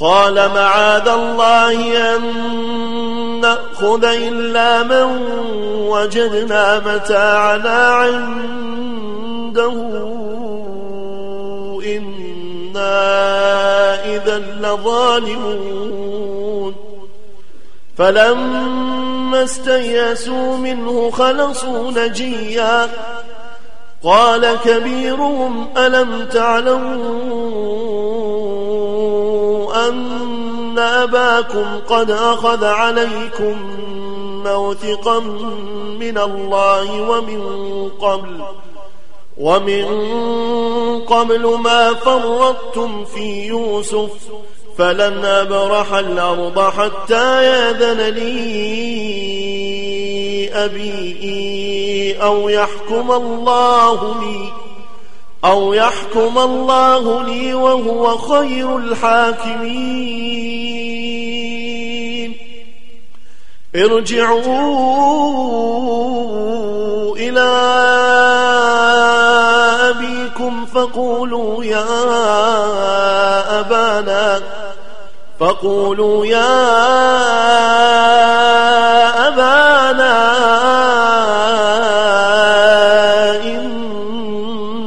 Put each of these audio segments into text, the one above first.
قال معاذ الله أن نأخذ إلا من وجدنا متاعنا عنده. إنا إذا لظالمون. فلما استيسوا منه خلصوا نجيا. قال كبيرهم ألم تعلموا أن أباكم قد أخذ عليكم موثقا من الله ومن قبل ومن قبل ما فرطتم في يوسف فلن أبرح الأرض حتى ياذن لي أبي أو يحكم الله لي. أو يحكم الله لي وهو خير الحاكمين. ارجعوا إلى أبيكم فقولوا يا أبانا فقولوا يا أبانا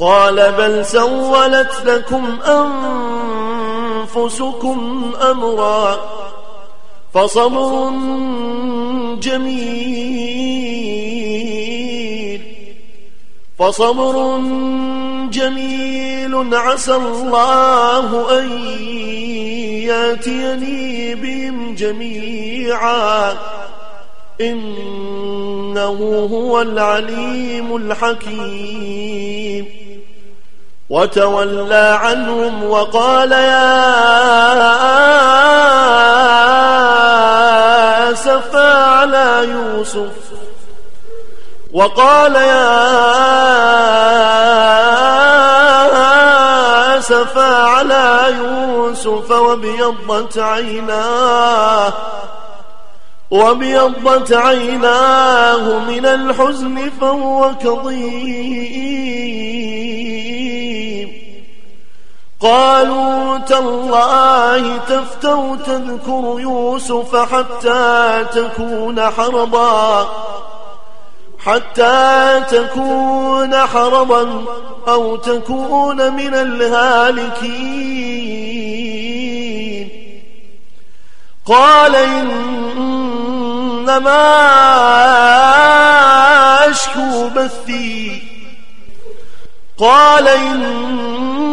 قال بل سولت لكم أنفسكم أمرا فصبر جميل فصبر جميل عسى الله أن ياتيني بهم جميعا إنه هو العليم الحكيم وتولى عنهم وقال يا أسفى على يوسف وقال يا أسفى على يوسف وابيضت عيناه وابيضت عيناه من الحزن فهو كظيم قالوا تالله تفتو تذكر يوسف حتى تكون حرضا حتى تكون حرضا أو تكون من الهالكين. قال إنما أشكو بثي. قال إنما